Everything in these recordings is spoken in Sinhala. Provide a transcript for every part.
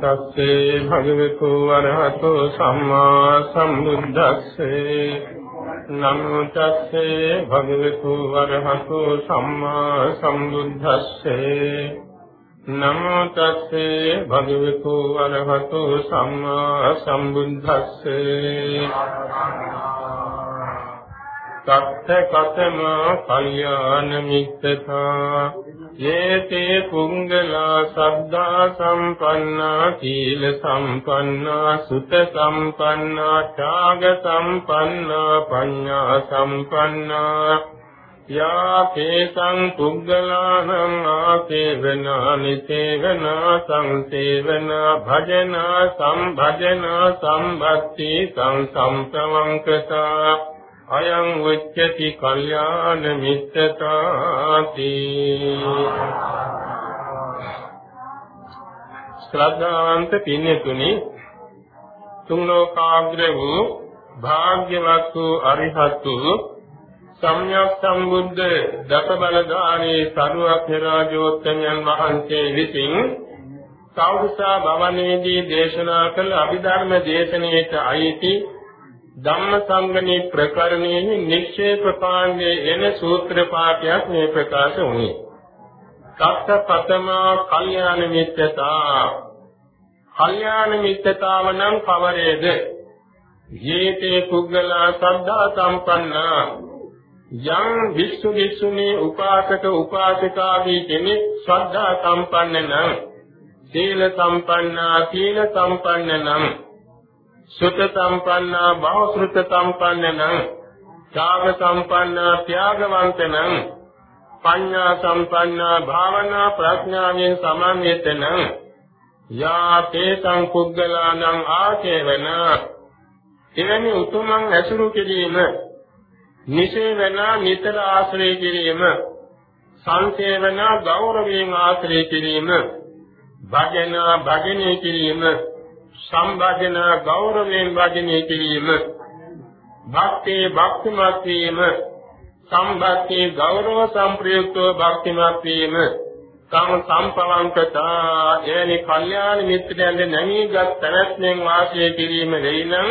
තස්සේ භගවතු වරහතෝ සම්මා සම්බුද්දස්සේ නමෝ තස්සේ භගවතු වරහතෝ සම්මා සම්බුද්දස්සේ නමෝ තස්සේ භගවතු වරහතෝ සම්මා සම්බුද්දස්සේ සත්‍ය කතම කල්යාණ මිත්තතා යේතේ පුංගලා සද්ධා සම්පන්නා සීල සම්පන්නා සුත සම්පන්නා ත්‍යාග සම්පන්නා පඤ්ඤා සම්පන්නා. යා කේසං පුංගලානං ආසේවනා නිසේවනා සංසේවනා භජනා සම්භජනා සම්බත්ති සංසම්පවංකතා අයං උච්චති කල්යාණ මිත්තතාති ශ්‍රද්ධාවන්ත පින්නතුනි තුන් ලෝකාග්‍ර වූ භාග්‍යවත් වූ අරිහත් වූ සම්්‍යක් සම්බුද්ධ දසබලධාරී සරුවක්ඛ රාජෝත්තමයන් වහන්සේ විසින් සෞදසා භවනේදී දේශනා කළ අභිධර්ම දේශනාවට අයිති ධම්මසංගණී ප්‍රකරණයේ නික්ෂේප කාණ්ඩයේ එන සූත්‍ර පාඨයක් මේ ප්‍රකාශ වුණේ. සත්පතම කල්යාණ මිත්‍යතා. කල්යාණ මිත්‍යතාව නම් කවරේද? ජීතේ පුද්ගලා සද්ධා සම්පන්නා යම් විශ්ව විශ්වනේ උපාසක උපාසිකාදී කෙනෙක් ශ්‍රද්ධා සම්පන්න නම් සීල සම්පන්නා සීල සම්පන්න නම් සුත සම්පන්නා බහුශෘත සම්පන්නනම් ත්‍යාග සම්පන්නා ත්‍යාගවන්තනම් පඤ්ඤා සම්පන්නා භාවනා ප්‍රඥාවෙන් සමන්විතනම් යා තේසං කුග්ගලානං ආචේවන. එවැනි උතුමන් ඇසුරු කිරීම නිසේවන නිතර ආශ්‍රය කිරීම සංසේවන ගෞරවයෙන් ආශ්‍රය කිරීම භජන භජනය කිරීම සම්භාජන ගෞරවයෙන් වාදිනේ කිරීම. භක්තිය භක්තිමත් වීම. සම්භක්තිය ගෞරව සම්ප්‍රයුක්තව භක්තිමත් වීම. තම සම්පවංකතා එනි කල්යාණ මිත්‍රයන්ගේ නැමීගත් තැනැත්මෙන් වාසය කිරීම වෙයිනම්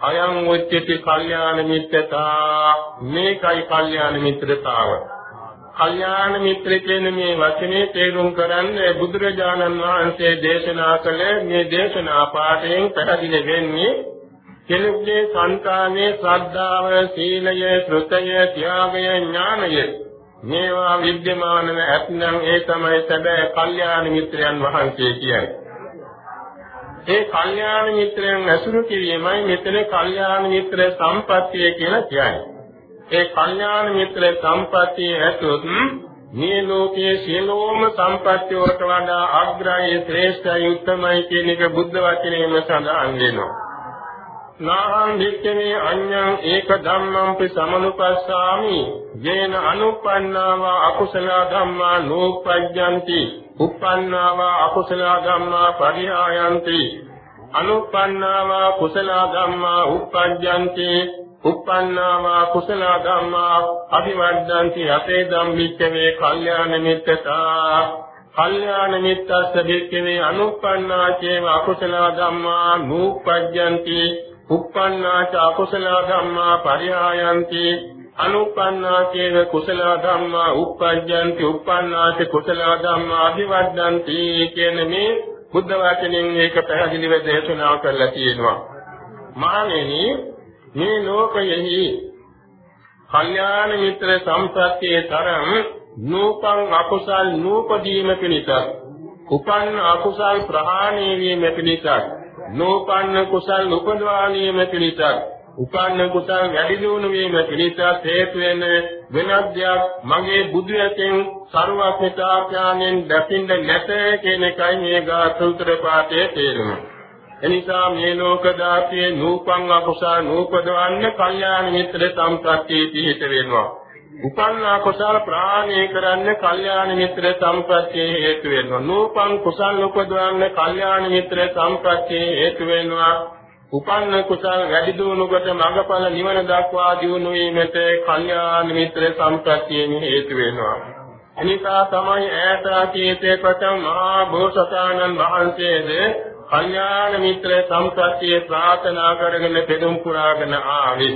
අයං උච්චති කල්යාණ මිත්‍රතා. මේකයි කල්යාණ මිත්‍රතාව. කල්යාණ මිත්‍ර කියන මේ වචනේ තේරුම් කරන්නේ බුදුරජාණන් වහන්සේ දේශනා කළ මේ දේශනා පාඩයෙන් පැහැදිලි වෙන්නේ කෙනෙකුගේ සංකාමයේ ශ්‍රද්ධාව, සීලය, ත්‍ෘතය, ත්‍යාගය, ඥානය මේවා විද්‍යමාන නැත්නම් ඒ තමයි සැබෑ කල්යාණ මිත්‍රයන් වහන්සේ කියන්නේ. ඒ කල්යාණ මිත්‍රයන් ඇසුරු කිරීමයි මෙතන කල්යාණ මිත්‍ර සම්පත්තිය කියලා කියන්නේ. ඒ කල්යාණ මිත්‍ර සම්පත්තිය ඇතුත් මේ ලෝකයේ සියලුම සම්පත්‍ය වලට වඩා අග්‍රයි ශ්‍රේෂ්ඨයි උත්තමයි කියන එක බුද්ධ වචනේම සඳහන් වෙනවා. නාහං වික්කමේ අඤ්ඤං ඒක ධම්මං සමනුපස්සාමි. යේන අනුප්පන්නාව අකුසල ධම්මා නෝපජ්ජಂತಿ. උප්පන්නාව අකුසල ධම්මා පරිහායන්ති අනුප්පන්නාව කුසල ධම්මා උප්පජ්ජಂತಿ උප්පන්නාවා කුසල ධම්මා අභිවර්ධන්ති අපේ ධම්මිච්ඡවේ කල්යාණ මිත්තතා කල්යාණ මිත්තස්ස බික්කවේ අනුප්පන්නා චේව අකුසල ධම්මා නූපජ්ජಂತಿ. උප්පන්නා ච අකුසල ධම්මා පරිහායන්ති අනුප්පන්නා චේව කුසල ධම්මා උප්පජ්ජಂತಿ. උප්පන්නා ච කුසල ධම්මා අභිවර්ධන්ති කියන මේ බුද්ධ වචනෙන් මේක පැහැදිලිව දේශනා කරලා තියෙනවා. මානෙනි මේ ලෝකයෙහි කල්යාණ මිත්‍ර සම්ප්‍රත්‍යයේ තරම් නූපං අකුසල් නූපදීම පිණිස උපන්න අකුසල් ප්‍රහාණය වීම පිණිස නූපන්න කුසල් උපදවාණීම පිණිස උපන්න කුසල් වැඩි දියුණු වීම පිණිස හේතු වෙන වෙනත් දෙයක් මගේ බුදු ඇතෙන් ਸਰවඥතාඥාණයෙන් දකින්න නැත කියන එකයි මේ ගාථුතර පාඨයේ තේරුම. එනිසා මේ ලෝක දාතියේ නූපං අකුසල නූපදවන්න කල්යාණ මිත්‍ර සම්ප්‍රත්‍ය පිහිට වෙනවා. උපන්න කුසල ප්‍රාණය කරන්න කල්යාණ මිත්‍ර සම්ප්‍රත්‍ය හේතු වෙනවා. නූපං කුසල උපදවන්න කල්යාණ මිත්‍ර සම්ප්‍රත්‍ය හේතු වෙනවා. උපන්න කුසල වැඩි දියුණුකට මඟඵල නිවන දක්වා දියුණු වීමට කල්යාණ මිත්‍ර සම්ප්‍රත්‍යයෙන් හේතු වෙනවා. එනිසා තමයි ඈත අතීතයේ ප්‍රථම මහා බෝසතාණන් වහන්සේද කල්යාණ මිත්‍ර සම්ප්‍රත්‍යය ප්‍රාර්ථනා කරගෙන පෙරම් පුරාගෙන ආවේ.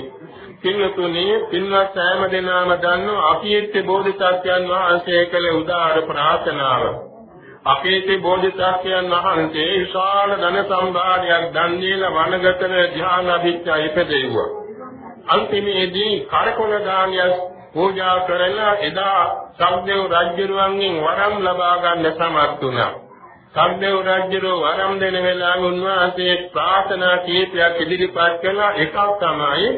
පින්තුනි පින්වත් සෑම දෙනාම දන්නෝ අපීත්‍ය බෝධිසත්වයන් වහන්සේ කළ උදාාර ප්‍රාර්ථනාව. අපීත්‍ය බෝධිසත්වයන් වහන්සේ විශාල ධන සම්භාරයක් දන් දීලා වනගතන ධ්‍යාන අභිච්ඡා ඉපදෙව්වා. අන්තිමේදී කරකොල දානිය පූජා කරලා එදා සම්දේව රජුරුවන්ගෙන් වරම් ලබා ගන්න සමත් වුණා. සම්දේව රජුරෝ වරම් දෙන වෙලාවේ උන්වහන්සේ ප්‍රාර්ථනා කීපයක් ඉදිරිපත් කළා. එකක් තමයි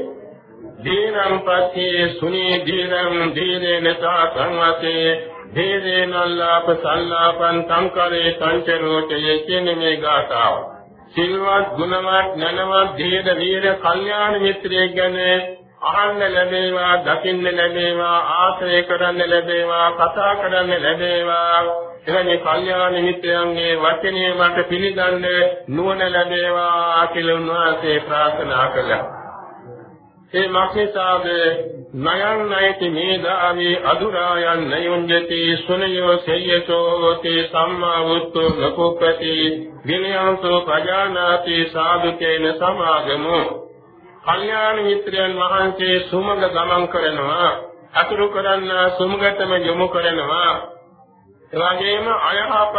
දීනං පස්සේ සුනී දීනං දීනේන සංවසේ දීනේනල්ලාප සල්ලාපං සංකරේ සංචරෝතයේ කියන මේ ගාථාව. සිල්වත් ගුණවත් ඥානවත් දීද වීර කල්යාණ මිත්‍රයෙක් ගැන අහන්න ලැබේවා දකින්න ලැබේවා ආශ්‍රය කරන්න ලැබේවා කතා කරන්න ලැබේවා එවැනි කල්යාණ මිත්‍රයන්ගේ වචනය මට පිළිගන්න නුවණ ලැබේවා කියලා උන්වහන්සේ ප්‍රාර්ථනා කළා. ඒ මක්නිසාද නයන් නයති මේදාවි අදුරායන් නයුඤ්ජති සුනයෝ සේයසෝ තේ සම්මා වූතු ලකෝපති විනයන්සෝ ප්‍රජානාති සාදුකේන සමාගමෝ කල්යාණ මිත්‍රයන් වහන්සේ සුමග ගමන් කරනවා අතුරු කරන්න සුමගතම යොමු කරනවා. එවැගේම අයහපත්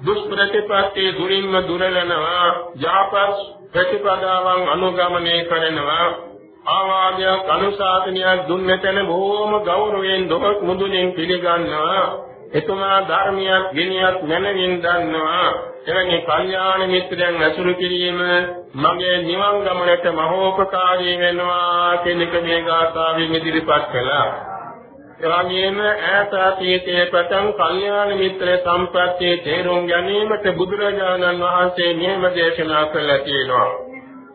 දුෂ්ප්‍රතිපත්ති දුරින්ම දුරලනවා යහපත් ප්‍රතිපදාවන් අනුගමනය කරනවා. ආවාදයක් අනුශාසනයක් දුන්නතන බොහොම ගෞරවයෙන් දොහොත් මුදුනින් පිළිගන්නවා. එතුමා ධර්මියක් විනයක් මැනවින් දන්නවා. එවැනි කල්යාණ මිත්‍රයන් ඇසුරු කිරීම මගේ නිවන් ගමනට මහෝපකාරී වෙනවා කියන එක මේ ගාථාවෙන් ඉදිරිපත් කළා එවැගේම ඈත අතීතයේ පටන් කල්යාණ මිත්‍ර සම්ප්‍රත්‍යයේ තේරුම් ගැනීමට බුදුරජාණන් වහන්සේ මෙහෙම දේශනා කළා තියෙනවා.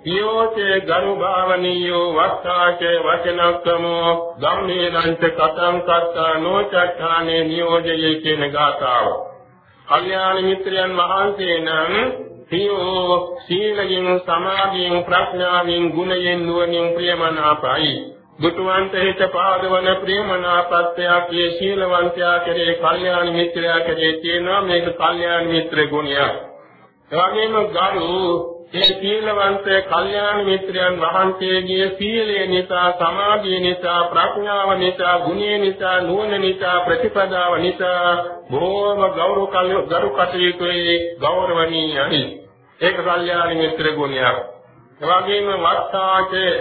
යෝතේ ගරු භාවනියෝ වස්සාචේ වචනක්කමෝ ගම්මේනංච කතං කත්තා නොචක්ඛානේ නියෝජයේ කියන ගාථාව. කල්යාණ මිත්‍රයන් වහන්සේ නම් සියෝ සීලයෙන් සමාධියෙන් ප්‍රඥාවෙන් ගුණයෙන් නුවණින් ප්‍රියමනාපයි. දුටුවන්ත හිත පාදවන ප්‍රේමනාපත්‍යයක් මේ ශීලවන්තයා කෙරේ කල්යාණ මිත්‍රයා කෙරේ තියෙනවා මේක කල්යාණ මිත්‍ර ගුණයක්. එවැගේම ගරු ඒ සීලවන්ත කල්යාණ මිත්‍රයන් වහන්සේගේ සීලය නිසා සමාධිය නිසා ප්‍රඥාව නිසා ගුණය නිසා නුවණ නිසා ප්‍රතිපදාව නිසා බොහෝම ගෞරව කරු කටයුතුයි ගෞරවණීයයි. ඒක කල්යාණ මිත්‍ර ගුණයක්. එවැගේම වත්තාචේ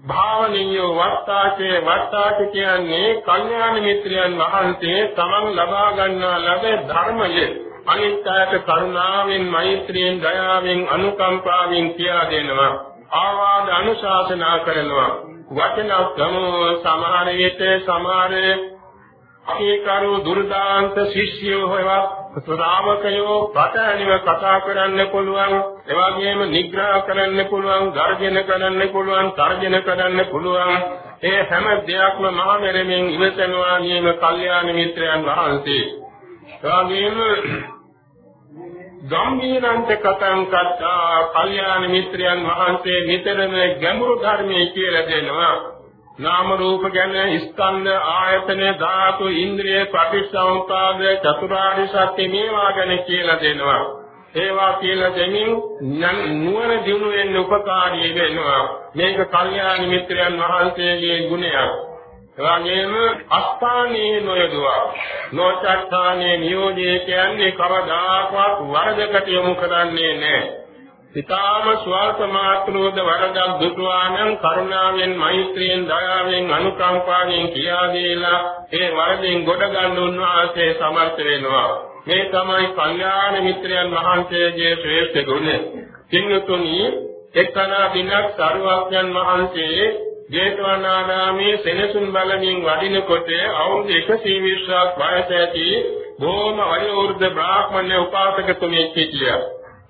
භාවනීය වත්තාචේ වත්තාච කියන්නේ කල්යාණ මිත්‍රයන් වහන්සේ තමන් ලබා ගන්නා ලද ධර්මයේ අනිත්‍යයට කරුණාවෙන් මෛත්‍රියෙන් දයාවෙන් අනුකම්පාවෙන් කියා දෙනවා. ආවාද අනුශාසනා කරනවා. වචන සමෝ සමහර විට සමහර ඒකරු දුර්දාන්ත ශිෂ්‍යයෝ හොයවා ශ්‍රාවකයෝ පතණිව කතා කරන්න පුළුවන් එවාගෙම නිග්‍රහ කරන්න පුළුවන් ගර්ජන කරන්න පුළුවන් තර්ජන කරන්න පුළුවන්. ඒ හැම දෙයක්ම මහා මෙරමින් ඉවසනවා නියම කල්යාණ මිත්‍රයන් වහන්සේ. එවාගෙම ගම්භීරන්ත කතං කත්තා කල්යාණ මිත්‍රයන් වහන්සේ නිතරම ගැඹුරු ධර්මයේ කියලා දෙනවා. නාම රූප ගැන ස්කන්ධ ආයතන ධාතු ඉන්ද්‍රිය ප්‍රතිසංපාද චතුරාර්ය සත්‍ය මේවා ගැන කියලා දෙනවා. ඒවා කියලා දෙමින් නුවණ දිනු වෙන්න උපකාරී වෙනවා. මේක කල්යාණ මිත්‍රයන් වහන්සේගේ ගුණයක්. එවැගේම අස්ථානයේ නොයදුවා. නොචත්තානේ නියෝජේ කියන්නේ කවදාකවත් වරදකට යොමු කරන්නේ නැහැ. ඊටාම ස්වල්ප මාත්‍රෝද වරදක් දුටුවානම් කරුණාවෙන් මෛත්‍රියෙන් දයාවෙන් අනුකම්පාවෙන් කියා දීලා ඒ වරදින් ගොඩ ගන්න උන්වහන්සේ සමර්ථ වෙනවා. මේ තමයි කල්යාණ මිත්‍රයන් වහන්සේගේ ශ්‍රේෂ්ඨ ගුණය. සිංහතුනි එක්කනා දිනක් සරුවක්යන් වහන්සේ ජේතවනාරාමේ සෙනසුන් බලමින් වඩිනකොට අවුරුදු 120ක් වයස ඇති බොහොම වයෝවෘද්ධ බ්‍රාහ්මණ උපාසකතුමෙක් සිටියා.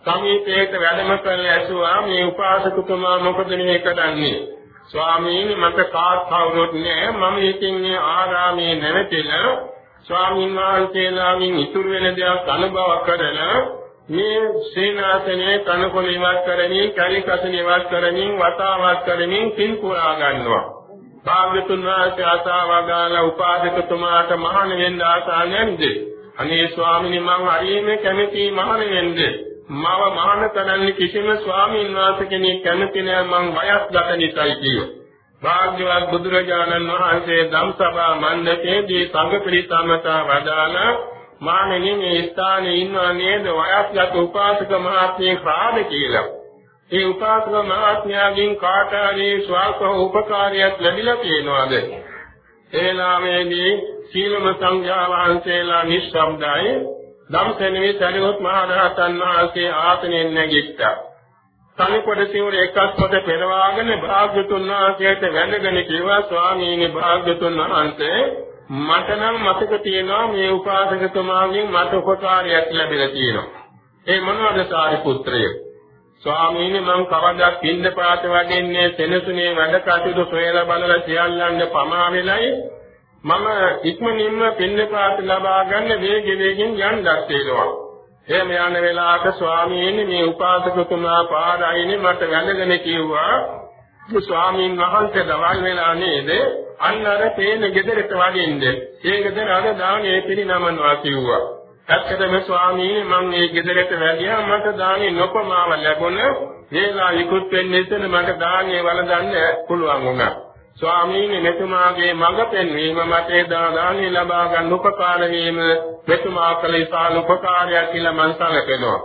සමීපයට වැඩම කරලා ඇසුවා මේ උපාසකතුමා මොකද මේ කරන්නේ? ස්වාමීනි මට කාත් කවුරුත් නෑ මම ඉතින් මේ ආරාමේ නැවතිලා ස්වාමීන් වහන්සේලාගෙන් ඉතුරු වෙන දේක් අනුභව කරලා මේ සේනාසනේ කනකොල ඉවත් කරමින් කලිකසන ඉවත් කරමින් වතාවත් කරමින් පින් පුරා ගන්නවා. භාග්‍යතුන් වහන්සේ ආසාවගාල උපාසකතුමාට මහාන වෙන්න ආසා නැන්ද? අනේ ස්වාමීනි මම හරියම කැමති මහාන වෙන්න. මව මහාන කරන්න කිසිම ස්වාමීන් වහන්සේ කෙනෙක් කැමති නෑ මං වයස්ගත නිසායි කියෝ. භාග්‍යවත් බුදුරජාණන් වහන්සේ ධම්සභා මණ්ඩපයේදී සංඝ පිරිසමතා වදාලා මානෙනි මේ ස්ථානයේ ඉන්නවා නේද වයස්ගත උපාසක මහත්මිය ක්‍රාද කියලා. ඒ උපාසක මහත්මයාගෙන් කාට හරි ස්වල්ප උපකාරයක් ලැබිලා තියෙනවද? ඒලාමේදී සීලම සංඝයා වහන්සේලා නිශ්ශබ්දයි ධම්සෙනෙහි සරියොත් මහ රහතන් වහන්සේ ආසනෙන් නැගිට්ටා. තනිකොට සිවුර එකක් කොට පෙරවාගෙන භාග්‍යතුන් වහන්සේට වැඳගෙන කිව්වා ස්වාමීනි භාග්‍යතුන් වහන්සේ මට නම් මතක තියෙනවා මේ උපාසකතුමාගෙන් මට උපකාරයක් ලැබිලා තියෙනවා. ඒ මොනවද සාරිපුත්‍රය? ස්වාමීනි මම කවදාවත් පින්ඳ පාත වඩින්නේ සෙනසුනේ වැඩ කටයුතු සොයලා බලලා සියල්ලන්ට පමා වෙලයි මම ඉක්මනින්ම පින්ඳ පාත ලබා ගන්න වේග වේගින් යන්නත් වෙනවා. එහෙම යන වෙලාවක ස්වාමීනි මේ උපාසකතුමා පාරයිනේ මට වැඳගෙන කිව්වා ස්වාමීන් වහන්සේ දවල් වෙලා නේද අන්න අර තේන ගෙදරට වඩින්න. ඒ ගෙදර අර දානේ පිරිනමනවා කිව්වා. ඇත්තටම ස්වාමීනි මම මේ ගෙදරට වැඩියා මට දානේ නොපමාව ලැබුණ වේලා ඉක්ුත් වෙන්න ඉතින් මට දානේ වළඳන්න පුළුවන් වුණා. ස්වාමීනි මෙතුමාගේ මඟ පෙන්වීම මට එදා දානේ ලබා ගන්න උපකාර වීම මෙතුමා කළ ඉසාල උපකාරයක් කියලා මම සැලකෙනවා.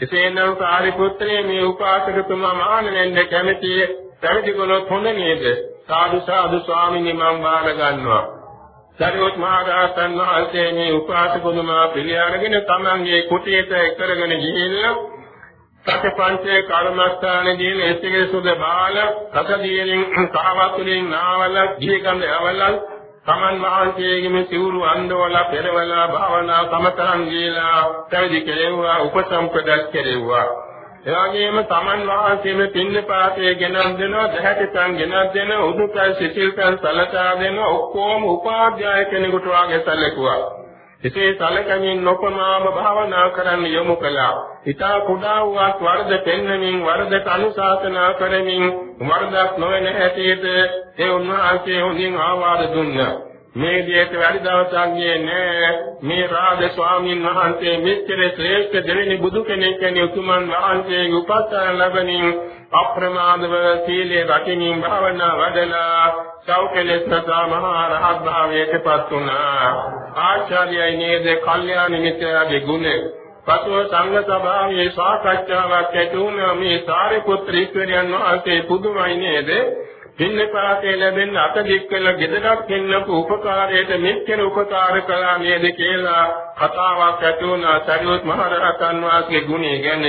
එසේනම් සාරිපුත්‍රයේ මේ උපාසකතුමා මහාන වෙන්න කැමැතියි පැවිදි කළොත් හොඳ නේද? සාදු සාදු ස්වාමීනි මම බාර ගන්නවා. සරියොත් මහ රහතන් වහන්සේ මේ උපාසකුතුමා පිළිඅරගෙන තමන්ගේ කුටියට කරගෙන ගිහිල්ලා සතපංචේ කර්මස්ථානදී එසිගේ සුද බාල සතදීලින් කාවතුලින් නාවල දීගඳ අවලල් තමන් වහන්සේගේම සිවුරු අන්දවලා පෙරවලා භාවනා සමතරන් ගිලා පැවිදි කෙරෙව්වා උපසම්පදක් කෙරෙව්වා එවැගේම තමන් වහන්සේම පින්නපාතේ ගෙනත් දෙනවා දැහැටිතන් ගෙනත් දෙනවා උදුකල් සිසිල්කල් සලකා දෙනවා ඔක්කොම උපාධ්‍යාය කෙනෙකුට වාගේ සැලකුවා එසේ සැලකමින් නොපමාම භාවනා කරන්න යොමු කළා. ඊතා කුඩා වූවත් වර්ධ පෙන්වමින් වර්ධක අනුශාසනා කරමින් වර්ධක් නොවන හැටියට ඒ උන්වහන්සේ හොඳින් ආවාද දුන්නා. මේ දිහට වැඩි දවසක් ගියේ නෑ. මේ රාජ ස්වාමීන් වහන්සේ මෙච්චර ශ්‍රේෂ්ඨ දෙවෙනි බුදු කෙනෙක් කෙනෙක් උතුමන් වහන්සේගේ උපස්ථාන ලැබෙනින් අප්‍රමාදව සීලේ රකිමින් භාවනා වඩලා සෞඛලෙස්නතා මහා රහත් භාවයට පත් වුණා. ආචාර්යයි නේද? කල්යාණ මිත්‍රයාගේ ගුණ. පසුව සංඝ සභාවේ සාකච්ඡාවක් ඇති වුණා. මේ සාරිපුත්‍ර ඉස්වරයන් වහන්සේ පුදුමයි නේද? පින්නපාතේ ලැබෙන අත දික්කල ගෙදරක් දෙන්නපු උපකාරයට මෙච්චර උපකාර කළා නේද කියලා කතාවක් ඇති වුණා සරියොත් මහ රහතන් වහන්සේගේ ගුණය ගැන.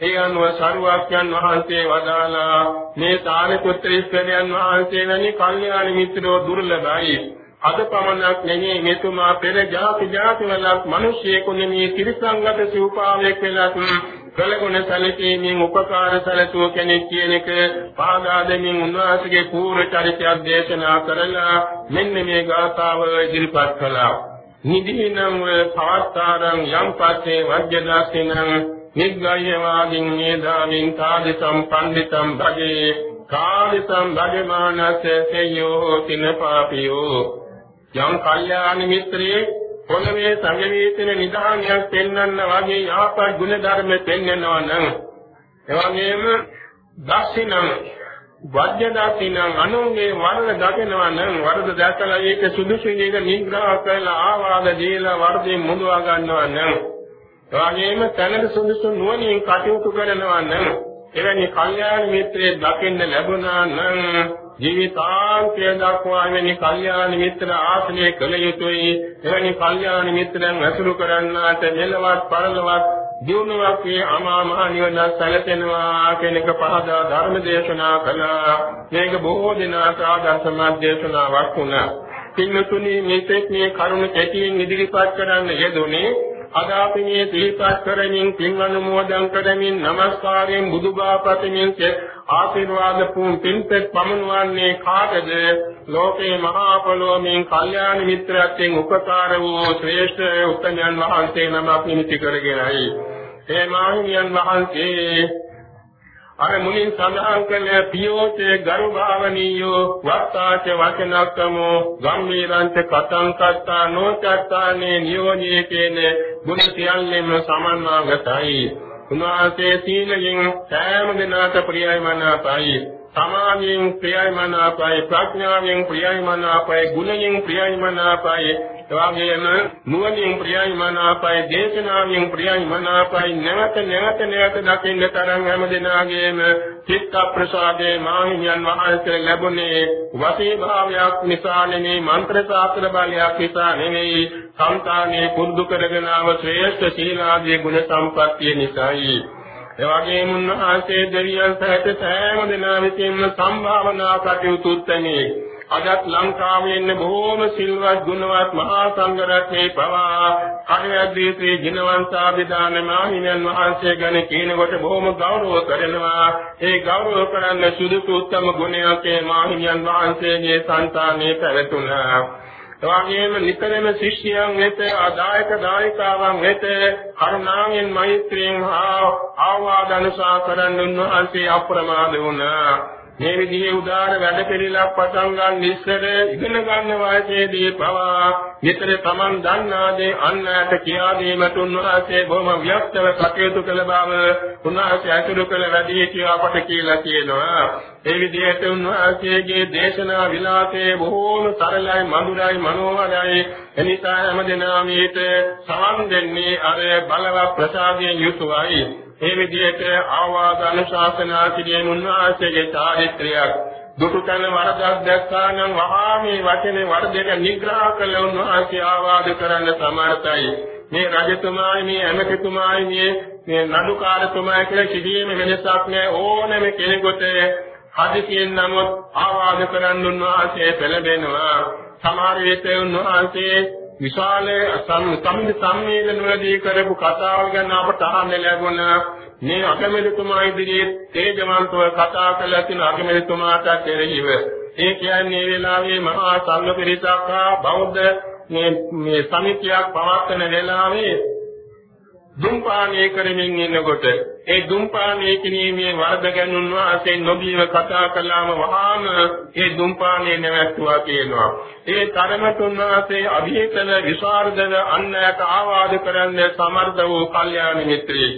ඒ අනුව සරුවාක්යන් වහන්සේ වදාලා මේ සාරිපුත්‍ර ඉස්වරයන් වහන්සේ වැනි කල්යාණ මිත්‍රෝ දුර්ලභයි. අද පමණක් නෙමෙයි මෙතුමා පෙර ජාති ජාති වලක් මිනිසෙකු නෙමෙයි ත්‍රිසංගත සිව්පාවයක් වෙලත් කළගුණ සැලකීමෙන් උපකාර සැලසුව කෙනෙක් කියන එක පාදා දෙමින් උන්වහන්සේගේ පූර්ව චරිතයක් දේශනා කරලා මෙන්න මේ ගාථාව ඉදිරිපත් කළා. නිදීනම් පවත්තාරං යම් පස්සේ වජ්ජදාසිනං නිග්ගය වාදින් නේදාමින් කාදිසම් පණ්ඩිතම් භගේ කාදිසම් භගමානස්ස සේයෝ තින පාපියෝ යම් කල්යාණ මිත්‍රයේ පොළවේ සංගමීතන නිදානියක් පෙන්වන්න වගේ යහපත් ගුණ ධර්ම පෙන්වනවා නම් එවැගේම දක්ෂිනං වජ්‍ය දක්ෂිනං අනුන්ගේ වරද දකිනවා නම් වරද දැකලා ඒක සුදුසු නේද නිග්‍රහ කරලා ආවාද දීලා වරදේ මුදවා ගන්නවා නම් එවැගේම තැනට සුදුසු නුවණින් කටයුතු කරනවා නම් එවැනි කල්යාණ මිත්‍රයෙක් දකින්න ලැබුණා නම් ජීවිතාන්තය දක්වා එවැනි කල්යාණ මිත්‍ර ආශ්‍රය කළ යුතුයි එවැනි කල්යාණ මිත්‍රයන් ඇසුරු කරන්නාට මෙලවත් පරලොවත් දිනුවක් මේ අමා මහ නිවන සැලසෙනවා කියන එක පහදා ධර්ම දේශනා කළා. මේක බොහෝ දිනකට ආදර්ශ මාධ්‍යේශනාවක් වුණා. පින්තුනි මේකෙත් මේ කරුණ කැටියෙන් ඉදිරිපත් කරන්න යෙදුනේ අද අපි මේ සිහිපත් කරමින් පින් අනුමෝදන් කරමින් নমස්කාරයෙන් බුදුබාපතමින් ආශිර්වාද පුන් පින්පෙත් පමනුවන්නේ කාටද? ලෝකේ මහා පොළොවෙන් කල්යාණ මිත්‍රත්වයෙන් උපකාර වූ ශ්‍රේෂ්ඨ උත්තමයන් වහන්සේ නමක් නිමිති කරගෙනයි. ඒ මාහිමියන් වහන්සේ අර මුලින් සඳහන් කළ පියෝතේ ගරු භාවනීයෝ වත්තාච වචනක්කමෝ ගම්මීරංච කතං කත්තා නොචත්තානේ නියෝජී කියන ගුණ සියල්ලෙම සමන්වාගතයි. උන්වහන්සේ සීලයෙන් සෑම දිනකට ප්‍රියයි මනාපයි. සමාධියෙන් ප්‍රියයි මනාපයි ප්‍රඥාවෙන් ප්‍රියයි මනාපයි ගුණයෙන් ප්‍රියයි මනාපයි. එවාගෙම නුවණින් ප්‍රියයි මනාපයි දේශනාවෙන් ප්‍රියයි මනාපයි. නැවත නැවත නැවත දකින්න තරම් හැම දිනාගේම චිත්ත ප්‍රසාදේ මාහිමියන් වහන්සේ ලැබුණේ වශී භාවයක් නිසා නෙමෙයි මන්ත්‍ර ශාස්ත්‍ර බලයක් නිසා නෙමෙයි සංතානේ කුරුදු කරගෙන ආව ශ්‍රේෂ්ඨ සීලාදී ගුණ සම්පත්තිය නිසායි. එවැගේම උන්වහන්සේ දෙවියන් සහිත සෑම දිනා විසින්ම සම්භාවනා කටයුතු උත්තමේ අදත් ලංකාවේ ඉන්න බොහෝම සිල්වත් ගුණවත් මහා සංඝ රත්නයේ පවා කඩයද්දී ශ්‍රී ජිනවන්තාභිදාන මහින්යන් වහන්සේ ගැන කියනකොට බොහෝම ගෞරව කරනවා. ඒ ගෞරව කරන්න සුදුසු උත්තම ගුණයක් ඒ මහින්යන් වහන්සේගේ సంతානයේ පැවතුණා. එවාගෙම නිතරම ශිෂ්‍යයන් වෙත ආදායක දායකාවන් වෙත කරුණාවෙන් මෛත්‍රියෙන් ආවාද අනුශාසනන් උන්වහන්සේ අප්‍රමාද වුණා. මේ විදිහේ උදාර වැඩ පිළිලක් පටන් ගන්න ඉස්සර ඉගෙන ගන්න වාසයේදී පවා නිතර Taman දන්නා දේ අන්නයට කියා දීමට උන්වහන්සේ බොහොම ව්‍යක්තව කටයුතු කළ බව උන්වහන්සේ අතුරු කළ වැඩි කියා අපට කියලා කියනවා ඒ විදිහට උන්වහන්සේගේ දේශනා විලාසයේ බොහෝම සරලයි මధుරයි මනෝහරයි. එනිසා හැමදෙනාම ඊට සමන් දෙන්නේ අර බලවත් ප්‍රසාදයෙන් යුතුවයි. ඒ විදිහට ආවාද අනුශාසනා කිරීම උන්වහන්සේගේ චාරිත්‍රයක් දුටුතන වරදක් දැක්කා නම් වහා මේ වචනේ වරදෙක නිග්‍රහ කළ උන්වහන්සේ ආවාද කරන්න සමර්ථයි. මේ රජතුමායි මේ ඇමතිතුමායි මේ මේ නඩුකාරතුමායි කියලා කිසියම් වෙනසක් නැහැ. ඕනෑම කෙනෙකුට හදිසියෙන් නමුත් ආවාද කරන්න උන්වහන්සේ පෙළඹෙනවා. සමහර විට උන්වහන්සේ විශාල සම්මිත සම්මේලනවලදී කරපු කතාවල් ගැන අපට අහන්න ලැබුණා මේ අගමැතිතුමා ඉදිරියේ තේජවන්තව කතා කළ තින අගමැතිතුමාට කෙරෙහිව. ඒ කියන්නේ මේ වෙලාවේ මහා සංඝ පිරිසක් හා බෞද්ධ මේ මේ සමිතියක් පවත්වන වෙලාවේ දුම්පානය කරමින් ඉන්නකොට ඒ දුම්පානය කිරීමේ වරද ගැන උන්වහන්සේ නොබීව කතා කළාම වහාම ඒ දුම්පානය නැවැත්තුවා කියනවා. ඒ තරමට උන්වහන්සේ අභිහිතන විසරදව අන්නයට ආවාද කරන්න සමර්ථ වූ කල්යාණ මිත්‍රයෙක්.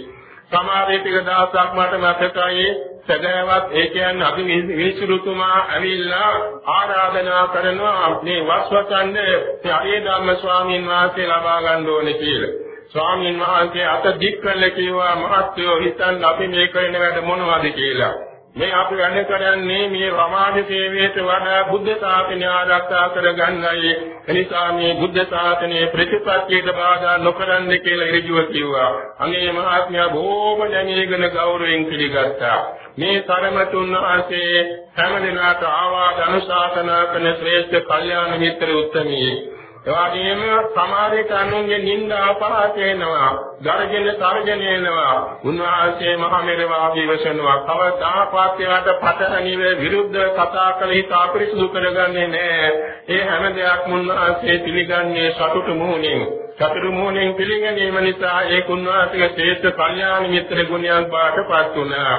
සමහර ටික දවසක් මට මතකයි සදහවත් ඒ කියන්නේ අපි විනිසුරුතුමා ඇවිල්ලා ආරාධනා කරනවා මේ වස්වතන්නේ හරිය ධම්ම ස්වාමීන් වහන්සේ ලබා ගන්න ඕනේ කියලා. ස්වාමීන් වහන්සේ අත දික් කළ කිව්වා මහත්යෝ හිතන්න අපි මේ කරන වැඩ මොනවද කියලා. මේ අපි වැඩ කරන්නේ මේ සමාජ සේවයට වඩා බුද්ධ ශාසනය ආරක්ෂා කරගන්නයි. එනිසා මේ බුද්ධ ශාසනයේ ප්‍රතිපත්තියට බාධා නොකරන්න කියලා ඍජුව කිව්වා. අනේ මහත්මයා බොහොම දැනීගෙන ගෞරවයෙන් පිළිගත්තා. මේ තරමතුන් වහන්සේ හැම දිනකට ආවාද අනුශාසනා කරන ශ්‍රේෂ්ඨ කල්යාණ මිත්‍ර උත්තමී එවාගෙම සමාධියට අනුන්ගේ නිന്ദා පහත වෙනවා, ගර්ජන තර්ජන වෙනවා. උන්වහන්සේ මහ මෙරවා විවසනවා. කවදාකවත් ඒවට පතහනිව විරුද්ධ කතා කළ හිත අපරිසුදු කරගන්නේ නැහැ. ඒ හැම දෙයක්ම උන්වහන්සේ පිළිගන්නේ සතුටු මුහුණින්. සතුටු මුහුණින් පිළිගැනීම නිසා ඒ කුණාතික ශ්‍රේෂ්ඨ කල්යාණ මිත්‍ර ගුණයන් බාටපත් වුණා.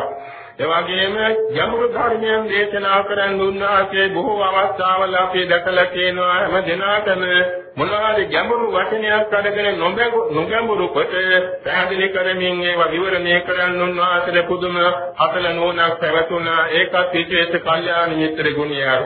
එවැගේම ගැඹුරු ධර්මයන් දේශනා කරන් උන්වහන්සේ බොහෝ අවස්ථාවල අපි දැකලා තියෙනවා හැම දිනකටම මොනවාරි ගැඹුරු වචනයක් අරගෙන නොගැඹුරු කොට පැහැදිලි කරමින් ඒවා විවරණය කරන් උන්වහන්සේ පුදුම අතල නෝනක් පැවතුණා. ඒකත් විශේෂ කල්යාණ මිත්‍ර ගුණයක්.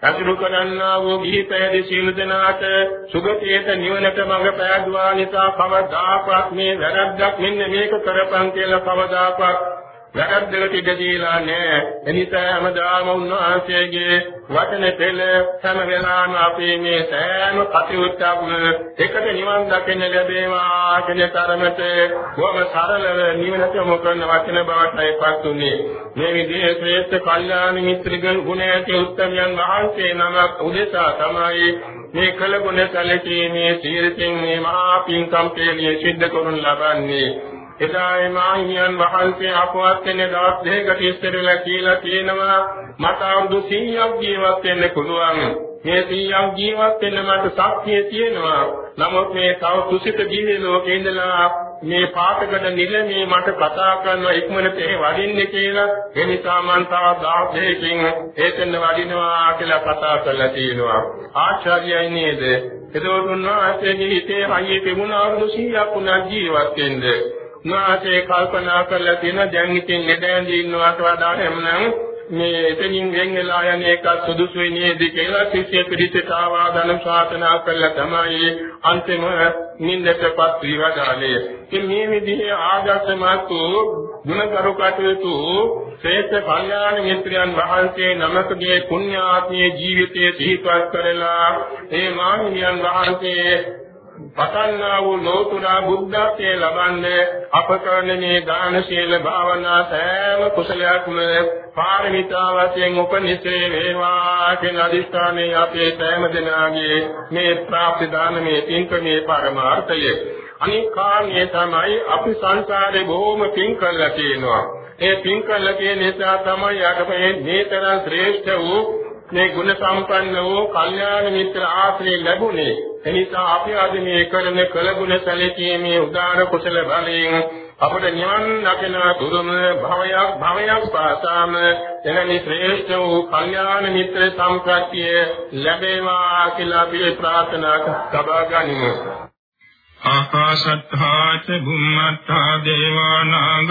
අතුරු කරන්නා වූ ගිහි පැහැදි සීල දනාට සුගතියට නිවනට මඟ පෑදුවා නිසා කවදාකවත් මේ වැරද්දක් මෙන්න මේක කරපන් කියලා කවදාකවත් වැරද්දකට ඉඩ දීලා නැහැ. එනිසා හැමදාම උන්වහන්සේගේ වචන පෙළ හැම වෙලාවෙම අපි මේ සෑම කටයුත්තක්ම එකට නිවන් දකින්න ලැබේවා කියන තරමට බොහොම සරලව නිවනට යොමු කරන වචන බවටයි පත් උනේ මේ විදිහේ ශ්‍රේෂ්ඨ කල්යාණ මිත්‍රගණ ගුණ ඇති උත්තමයන් වහන්සේ නමක් උදෙසා තමයි මේ කළ ගුණ සැලකීමේ සීලයෙන් මේ මහා පින්කම් පිළිය සිද්ධ කරනු ලබන්නේ එදා ඒ මාහිමියන් වහන්සේ අපවත් වෙන දවස් දෙකකට ඉස්සරලා කියලා කියනවා මට අවුරුදු 100ක් ජීවත් වෙන්න පුළුවන්. මේ 100ක් ජීවත් වෙන්න මට ශක්තිය තියෙනවා. නමුත් මේ තව තුසිත ජීවි ලෝකේ ඉඳලා මේ පාතකට නිලමේ මට කතා කරන ඉක්මනට ඒ වඩින්නේ කියලා ඒ නිසා මං තව දවස් දෙකකින් ඒකෙන් වඩිනවා කියලා කතා කරලා තියෙනවා. ආචාර්යයි නේද? එතකොට උන්වහන්සේගේ හිතේ හයියේ තිබුණ අවුරුදු 100ක් උනා ජීවත් වෙන්නේ උන්වහන්සේ කල්පනා කරලා තියෙන දැන් ඉතින් නෙදැඳී ඉන්නවට වඩා එමුනම් මේ එතනින් වෙන් වෙලා යන එක සුදුසුයි නේද කියලා ශිෂ්‍ය පිරිසට ආවාදන ශාසනා කළා තමයි අන්තිම නින්දටපත් විවදාලේ. ඉතින් මේ විදිහේ ආදර්ශමත් ගුණකරු කටයුතු ශ්‍රේෂ්ඨ කල්යාණ මිත්‍රයන් වහන්සේ නමකගේ පුණ්‍යාත්මයේ ජීවිතයේ සිහිපත් කරලා ඒ මාහිමියන් වහන්සේ පතන්නා වූ ලෝතුරා බුද්ධත්වයේ ලබන්නේ අප කරන මේ දාන ශීල භාවනා සෑම කුසලයක්ම පාරමිතා වශයෙන් උපනිශ්‍රේ වේවා කියන අදිස්ථානයේ අපේ සෑම දෙනාගේ මේ ප්‍රාප්ති දානමේ පින්කමේ පරමාර්ථය. අනික් කාර්යය තමයි අපි සංසාරේ බොහොම පින් කළා කියනවා ඒ පින් කළා කියන නිසා තමයි අපේ මේ තරම් ශ්‍රේෂ්ඨ වූ මේ ගුණ සම්පන්න වූ කල්යාණ මිත්‍ර ආශ්‍රය ලැබුණේ. එනිසා අපි අද මේ කරන කළගුණ සැලකීමේ උදාන කුසල බලයෙන් අපට නිවන් දකින තුරුම භවයක් භවයක් පාසාම එනනි ශ්‍රේෂ්ඨ වූ කල්යාණ මිත්‍ර සම්ප්‍රත්‍ය ලැබේවා කියලා අපි ප්‍රාර්ථනා කරා ගනිමු. ආකාශත්තා ච බුම්මත්තා දේවා නාග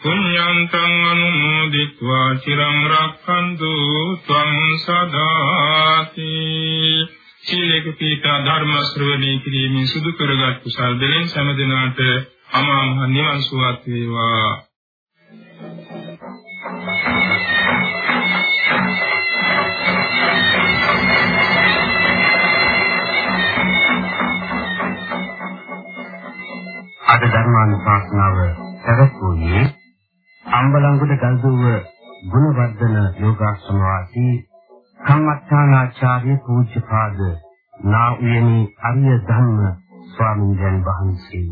පුඤ්ඤන්තං අනුමෝදිत्वा চিරං රක්ඛන්තු ත්වං සදාති සීලක පීඨා ධර්ම ශ්‍රවණී කිරීමෙන් සුදු කරගත් කුසල් දෙලෙන් සෑම දිනාට අමා මහ නිවන් සුවත් වේවා අද ධර්මානුශාසනාව පැවැත්වුවේ අම්බලංගොඩ ගල්දුව ගුණවර්ධන යෝගාශ්‍රම වාසී කම්මත්තානාචාර්ය පූජ්‍යපාද නා උයනේ අරිය ධම්ම ස්වාමීන් වහන්සේ.